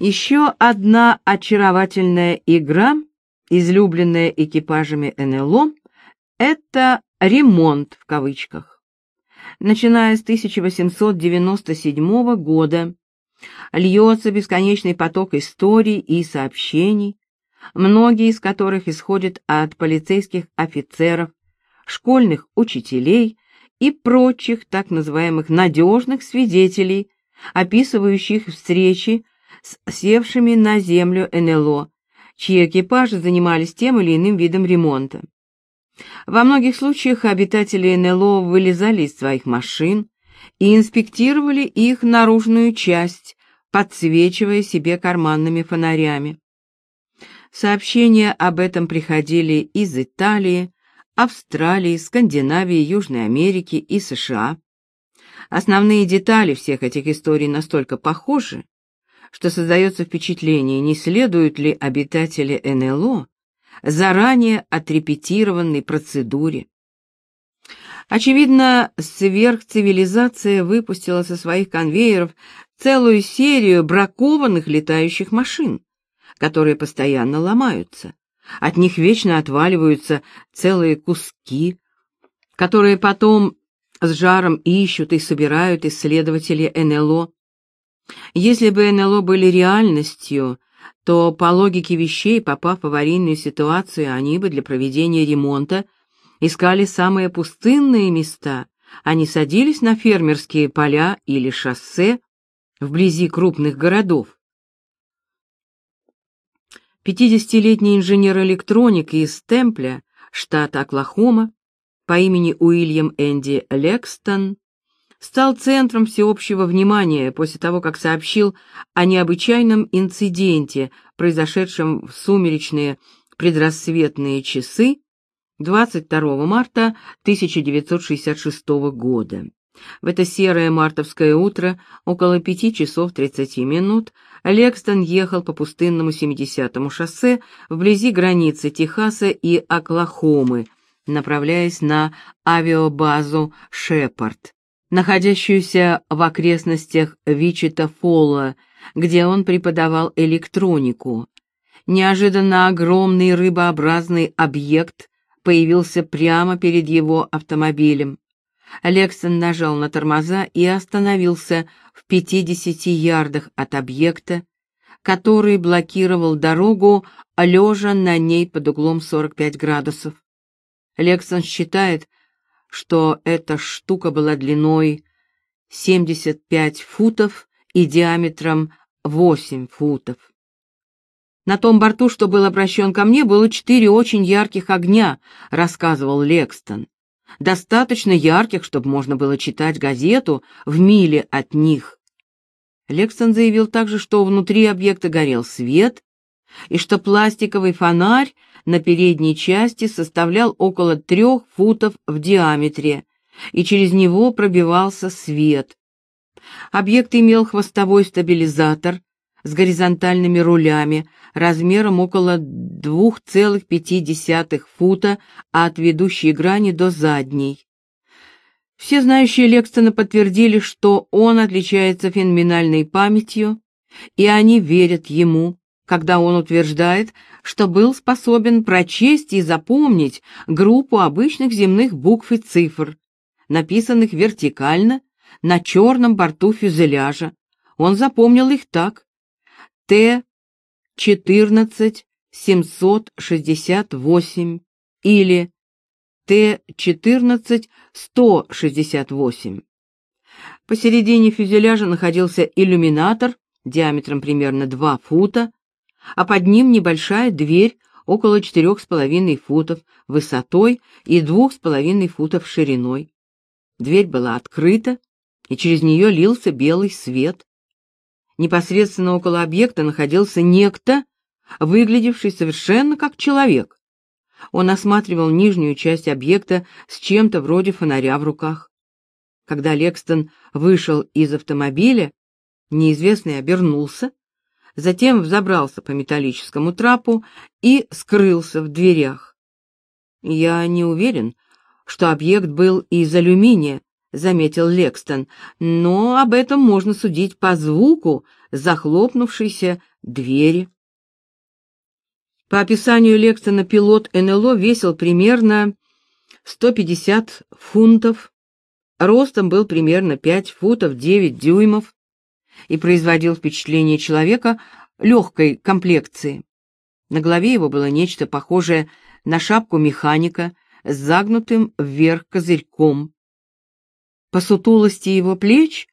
Еще одна очаровательная игра, излюбленная экипажами НЛО, это «ремонт» в кавычках. Начиная с 1897 года льется бесконечный поток историй и сообщений, многие из которых исходят от полицейских офицеров, школьных учителей и прочих так называемых надежных свидетелей, описывающих встречи с севшими на землю НЛО, чьи экипажи занимались тем или иным видом ремонта. Во многих случаях обитатели НЛО вылезали из своих машин и инспектировали их наружную часть, подсвечивая себе карманными фонарями. Сообщения об этом приходили из Италии, Австралии, Скандинавии, Южной Америки и США. Основные детали всех этих историй настолько похожи, что создается впечатление, не следуют ли обитатели НЛО заранее отрепетированной процедуре. Очевидно, сверхцивилизация выпустила со своих конвейеров целую серию бракованных летающих машин, которые постоянно ломаются. От них вечно отваливаются целые куски, которые потом с жаром ищут и собирают исследователи НЛО. Если бы НЛО были реальностью, то по логике вещей, попав в аварийную ситуацию, они бы для проведения ремонта искали самые пустынные места, они садились на фермерские поля или шоссе вблизи крупных городов. Пятидесятилетний инженер электроники из Темпля, штат Оклахома, по имени Уильям Энди Лекстон, стал центром всеобщего внимания после того, как сообщил о необычайном инциденте, произошедшем в сумеречные предрассветные часы 22 марта 1966 года. В это серое мартовское утро, около пяти часов тридцати минут, Лекстон ехал по пустынному 70-му шоссе вблизи границы Техаса и Оклахомы, направляясь на авиабазу «Шепард», находящуюся в окрестностях Вичита-Фолла, где он преподавал электронику. Неожиданно огромный рыбообразный объект появился прямо перед его автомобилем. Лексон нажал на тормоза и остановился в 50 ярдах от объекта, который блокировал дорогу, лежа на ней под углом 45 градусов. Лексон считает, что эта штука была длиной 75 футов и диаметром 8 футов. На том борту, что был обращен ко мне, было четыре очень ярких огня, рассказывал Лекстон. Достаточно ярких, чтобы можно было читать газету в миле от них. Лекстон заявил также, что внутри объекта горел свет, и что пластиковый фонарь на передней части составлял около трех футов в диаметре, и через него пробивался свет. Объект имел хвостовой стабилизатор, с горизонтальными рулями размером около 2,5 фута от ведущей грани до задней. Все знающие Лекстона подтвердили, что он отличается феноменальной памятью, и они верят ему, когда он утверждает, что был способен прочесть и запомнить группу обычных земных букв и цифр, написанных вертикально на черном борту фюзеляжа. Он запомнил их так. Т-14-768 или Т-14-168. Посередине фюзеляжа находился иллюминатор диаметром примерно 2 фута, а под ним небольшая дверь около 4,5 футов высотой и 2,5 футов шириной. Дверь была открыта, и через нее лился белый свет. Непосредственно около объекта находился некто, выглядевший совершенно как человек. Он осматривал нижнюю часть объекта с чем-то вроде фонаря в руках. Когда Лекстон вышел из автомобиля, неизвестный обернулся, затем взобрался по металлическому трапу и скрылся в дверях. Я не уверен, что объект был из алюминия, — заметил Лекстон, — «но об этом можно судить по звуку захлопнувшейся двери». По описанию Лекстона пилот НЛО весил примерно 150 фунтов, ростом был примерно 5 футов 9 дюймов и производил впечатление человека легкой комплекции. На голове его было нечто похожее на шапку механика с загнутым вверх козырьком. По сутулости его плеч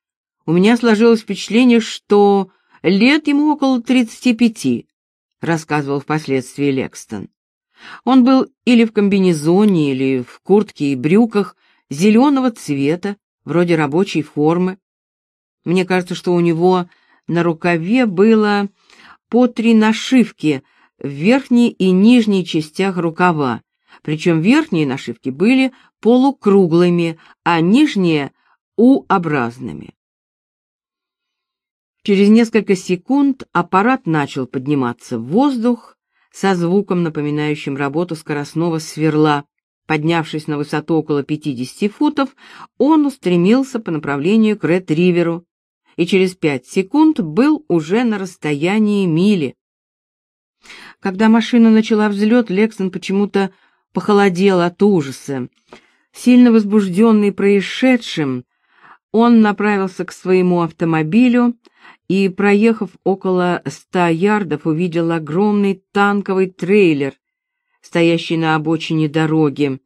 у меня сложилось впечатление, что лет ему около тридцати пяти, рассказывал впоследствии Лекстон. Он был или в комбинезоне, или в куртке и брюках зеленого цвета, вроде рабочей формы. Мне кажется, что у него на рукаве было по три нашивки в верхней и нижней частях рукава, причем верхние нашивки были полукруглыми, а нижние — U-образными. Через несколько секунд аппарат начал подниматься в воздух со звуком, напоминающим работу скоростного сверла. Поднявшись на высоту около 50 футов, он устремился по направлению к Ред-Риверу и через пять секунд был уже на расстоянии мили. Когда машина начала взлет, Лексон почему-то похолодел от ужаса. Сильно возбужденный происшедшим, он направился к своему автомобилю и, проехав около ста ярдов, увидел огромный танковый трейлер, стоящий на обочине дороги.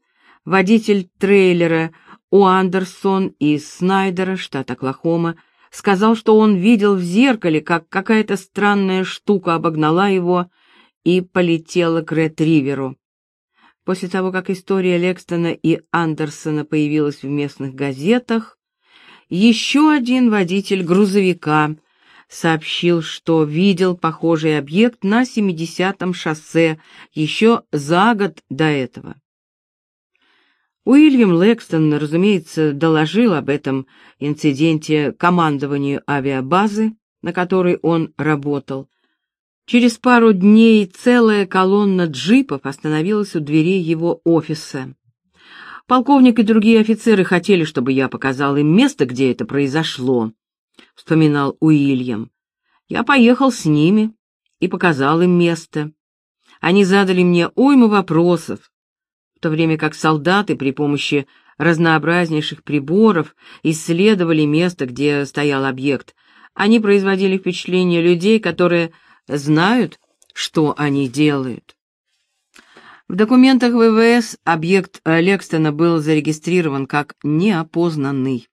Водитель трейлера Уандерсон из Снайдера, штат Оклахома, сказал, что он видел в зеркале, как какая-то странная штука обогнала его и полетела к Ред-Риверу. После того, как история Лекстона и Андерсона появилась в местных газетах, еще один водитель грузовика сообщил, что видел похожий объект на 70-м шоссе еще за год до этого. Уильям Лекстон, разумеется, доложил об этом инциденте командованию авиабазы, на которой он работал. Через пару дней целая колонна джипов остановилась у дверей его офиса. Полковник и другие офицеры хотели, чтобы я показал им место, где это произошло, вспоминал Уильям. Я поехал с ними и показал им место. Они задали мне уйму вопросов, в то время как солдаты при помощи разнообразнейших приборов исследовали место, где стоял объект. Они производили впечатление людей, которые знают, что они делают. В документах ВВС объект Лекстона был зарегистрирован как неопознанный.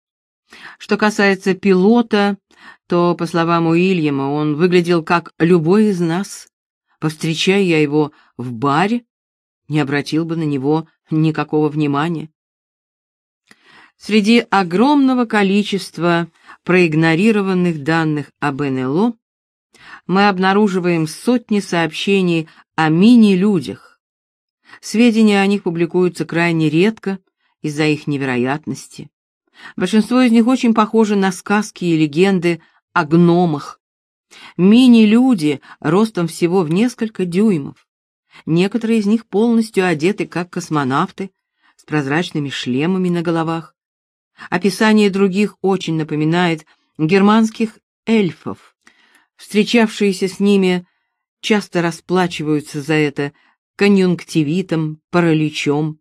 Что касается пилота, то, по словам Уильяма, он выглядел как любой из нас. Повстречая я его в баре, не обратил бы на него никакого внимания. Среди огромного количества проигнорированных данных об НЛО мы обнаруживаем сотни сообщений о мини-людях. Сведения о них публикуются крайне редко из-за их невероятности. Большинство из них очень похожи на сказки и легенды о гномах. Мини-люди ростом всего в несколько дюймов. Некоторые из них полностью одеты как космонавты, с прозрачными шлемами на головах. Описание других очень напоминает германских эльфов. Встречавшиеся с ними часто расплачиваются за это конъюнктивитом, параличом,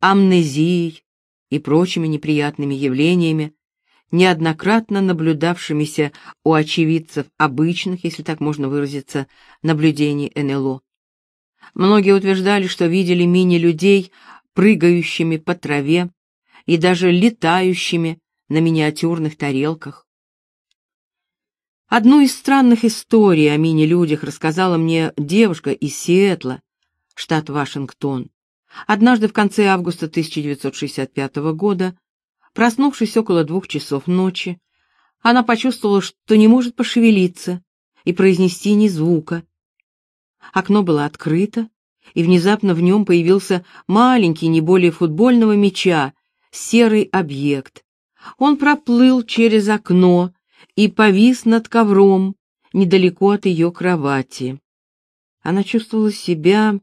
амнезией и прочими неприятными явлениями, неоднократно наблюдавшимися у очевидцев обычных, если так можно выразиться, наблюдений НЛО. Многие утверждали, что видели мини-людей, прыгающими по траве и даже летающими на миниатюрных тарелках. Одну из странных историй о мини-людях рассказала мне девушка из Сиэтла, штат Вашингтон. Однажды в конце августа 1965 года, проснувшись около двух часов ночи, она почувствовала, что не может пошевелиться и произнести ни звука. Окно было открыто, и внезапно в нем появился маленький, не более футбольного мяча, серый объект. Он проплыл через окно и повис над ковром, недалеко от ее кровати. Она чувствовала себя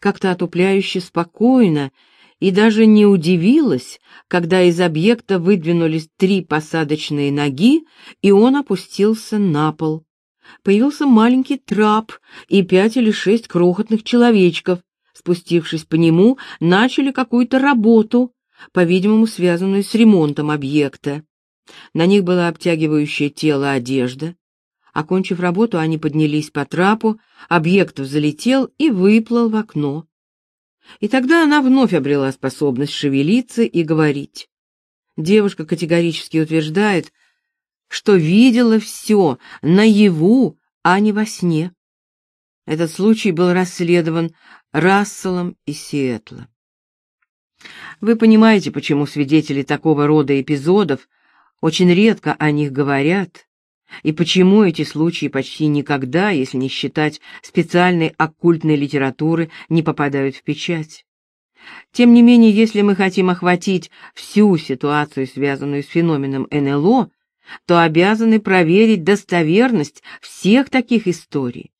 как-то отупляюще спокойно и даже не удивилась, когда из объекта выдвинулись три посадочные ноги, и он опустился на пол. Появился маленький трап и пять или шесть крохотных человечков, спустившись по нему, начали какую-то работу, по-видимому, связанную с ремонтом объекта. На них была обтягивающая тело одежда. Окончив работу, они поднялись по трапу, объект взлетел и выплыл в окно. И тогда она вновь обрела способность шевелиться и говорить. Девушка категорически утверждает, что видела все наяву, а не во сне. Этот случай был расследован Расселом из Сиэтла. Вы понимаете, почему свидетели такого рода эпизодов очень редко о них говорят, и почему эти случаи почти никогда, если не считать специальной оккультной литературы, не попадают в печать. Тем не менее, если мы хотим охватить всю ситуацию, связанную с феноменом НЛО, то обязаны проверить достоверность всех таких историй.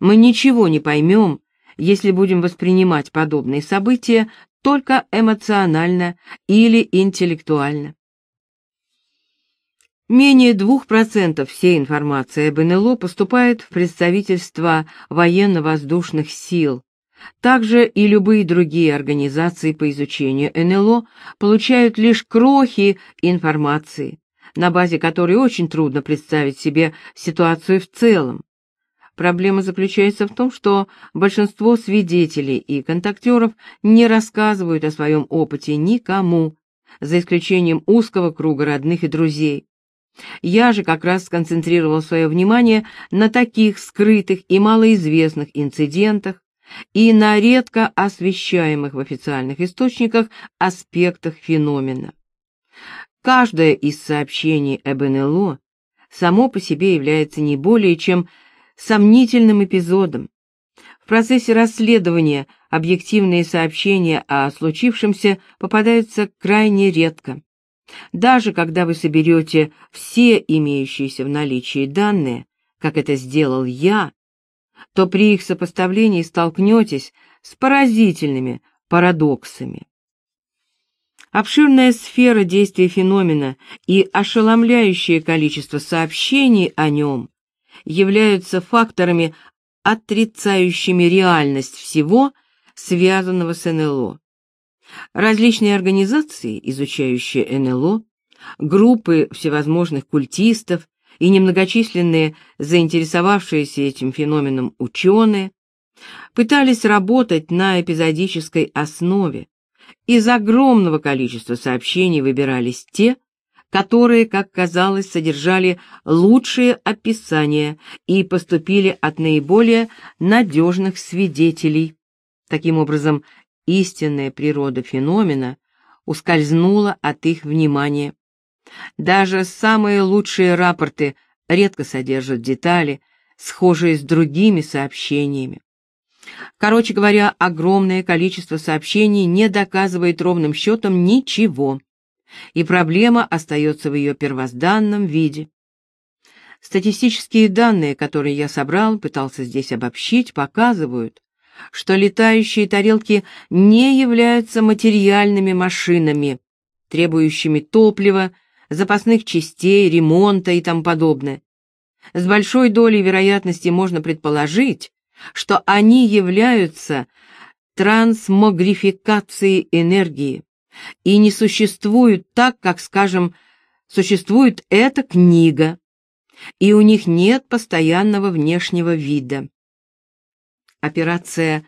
Мы ничего не поймем, если будем воспринимать подобные события только эмоционально или интеллектуально. Менее 2% всей информации об НЛО поступает в представительства военно-воздушных сил. Также и любые другие организации по изучению НЛО получают лишь крохи информации, на базе которой очень трудно представить себе ситуацию в целом. Проблема заключается в том, что большинство свидетелей и контактеров не рассказывают о своем опыте никому, за исключением узкого круга родных и друзей. Я же как раз сконцентрировал свое внимание на таких скрытых и малоизвестных инцидентах и на редко освещаемых в официальных источниках аспектах феномена. Каждое из сообщений об НЛО само по себе является не более чем сомнительным эпизодом. В процессе расследования объективные сообщения о случившемся попадаются крайне редко. Даже когда вы соберете все имеющиеся в наличии данные, как это сделал я, то при их сопоставлении столкнетесь с поразительными парадоксами. Обширная сфера действия феномена и ошеломляющее количество сообщений о нем являются факторами, отрицающими реальность всего, связанного с НЛО. Различные организации, изучающие НЛО, группы всевозможных культистов и немногочисленные заинтересовавшиеся этим феноменом ученые пытались работать на эпизодической основе. Из огромного количества сообщений выбирались те, которые, как казалось, содержали лучшие описания и поступили от наиболее надежных свидетелей. Таким образом, истинная природа феномена ускользнула от их внимания. Даже самые лучшие рапорты редко содержат детали, схожие с другими сообщениями. Короче говоря, огромное количество сообщений не доказывает ровным счетом ничего, и проблема остается в ее первозданном виде. Статистические данные, которые я собрал, пытался здесь обобщить, показывают, что летающие тарелки не являются материальными машинами, требующими топлива, запасных частей, ремонта и тому подобное. С большой долей вероятности можно предположить, что они являются трансмогрификацией энергии и не существуют так, как, скажем, существует эта книга, и у них нет постоянного внешнего вида. Операция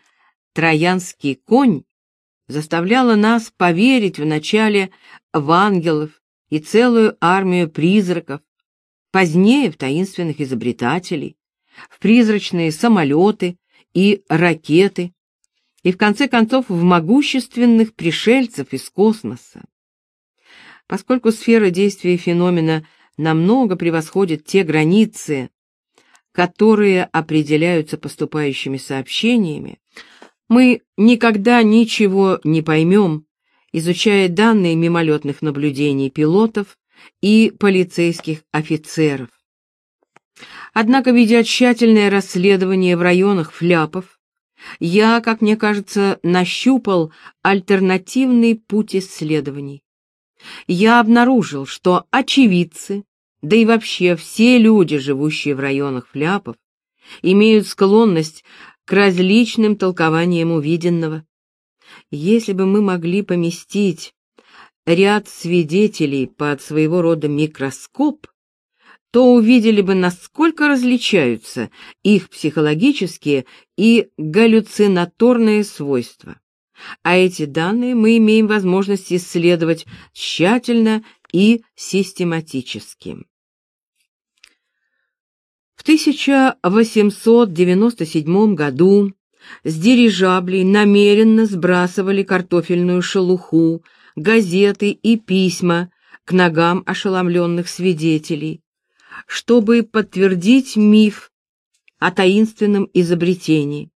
«Троянский конь» заставляла нас поверить вначале в ангелов и целую армию призраков, позднее в таинственных изобретателей, в призрачные самолеты и ракеты, и в конце концов в могущественных пришельцев из космоса. Поскольку сфера действия феномена намного превосходит те границы, которые определяются поступающими сообщениями, мы никогда ничего не поймем, изучая данные мимолетных наблюдений пилотов и полицейских офицеров. Однако, ведя тщательное расследование в районах фляпов, я, как мне кажется, нащупал альтернативный путь исследований. Я обнаружил, что очевидцы, да и вообще все люди, живущие в районах фляпов, имеют склонность к различным толкованиям увиденного. Если бы мы могли поместить ряд свидетелей под своего рода микроскоп, то увидели бы, насколько различаются их психологические и галлюцинаторные свойства. А эти данные мы имеем возможность исследовать тщательно и систематически. В 1897 году с дирижаблей намеренно сбрасывали картофельную шелуху, газеты и письма к ногам ошеломленных свидетелей, чтобы подтвердить миф о таинственном изобретении.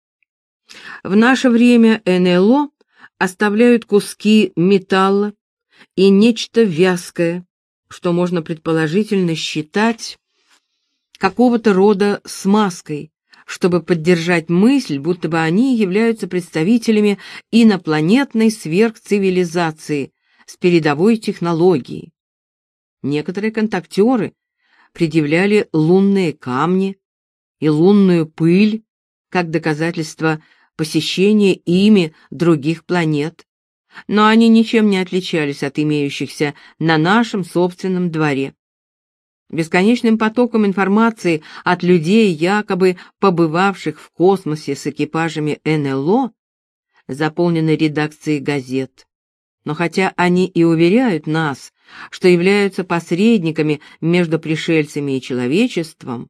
В наше время НЛО оставляют куски металла и нечто вязкое, что можно предположительно считать какого-то рода смазкой, чтобы поддержать мысль, будто бы они являются представителями инопланетной сверхцивилизации с передовой технологией. Некоторые контактеры предъявляли лунные камни и лунную пыль как доказательство посещения ими других планет, но они ничем не отличались от имеющихся на нашем собственном дворе. Бесконечным потоком информации от людей, якобы побывавших в космосе с экипажами НЛО, заполнены редакции газет. Но хотя они и уверяют нас, что являются посредниками между пришельцами и человечеством,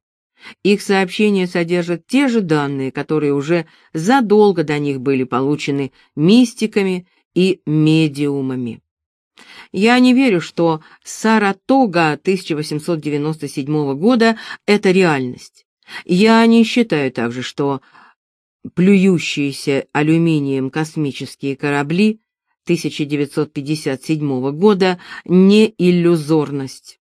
их сообщения содержат те же данные, которые уже задолго до них были получены мистиками и медиумами. Я не верю, что Саратога 1897 года — это реальность. Я не считаю также, что плюющиеся алюминием космические корабли 1957 года не иллюзорность.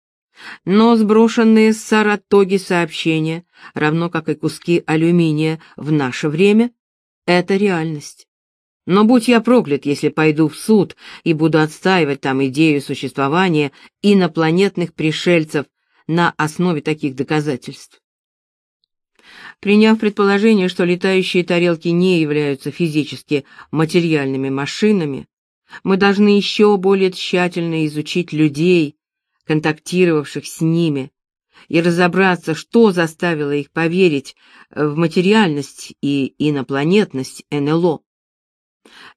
Но сброшенные с Саратоги сообщения, равно как и куски алюминия в наше время, это реальность. Но будь я проклят, если пойду в суд и буду отстаивать там идею существования инопланетных пришельцев на основе таких доказательств. Приняв предположение, что летающие тарелки не являются физически материальными машинами, мы должны еще более тщательно изучить людей, контактировавших с ними, и разобраться, что заставило их поверить в материальность и инопланетность НЛО.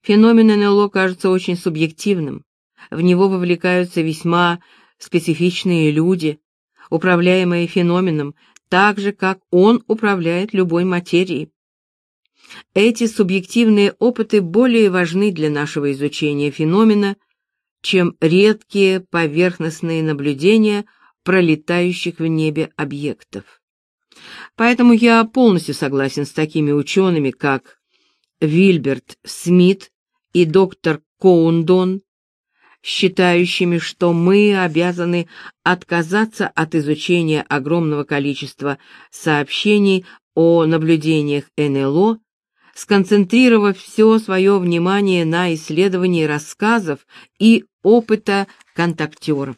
Феномен НЛО кажется очень субъективным. В него вовлекаются весьма специфичные люди, управляемые феноменом так же, как он управляет любой материей. Эти субъективные опыты более важны для нашего изучения феномена, чем редкие поверхностные наблюдения пролетающих в небе объектов. Поэтому я полностью согласен с такими учеными, как Вильберт Смит и доктор Коундон, считающими, что мы обязаны отказаться от изучения огромного количества сообщений о наблюдениях НЛО, сконцентрировав все свое внимание на исследовании рассказов и опыта контактеров.